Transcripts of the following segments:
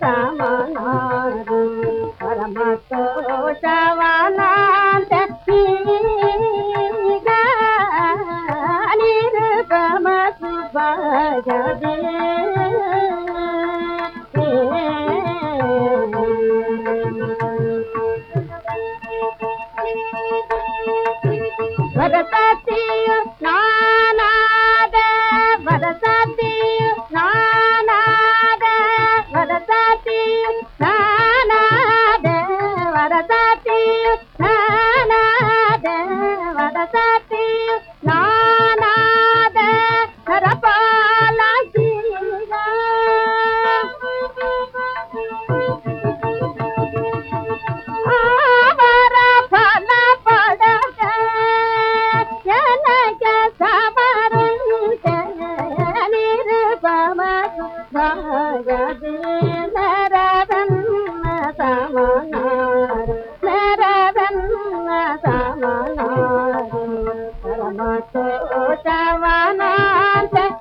ಸಮಾನ ಪರಮ ತೋಷವ واجا तवान रा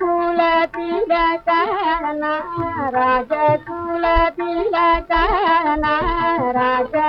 कूला राजा कूल पीला कहना राजा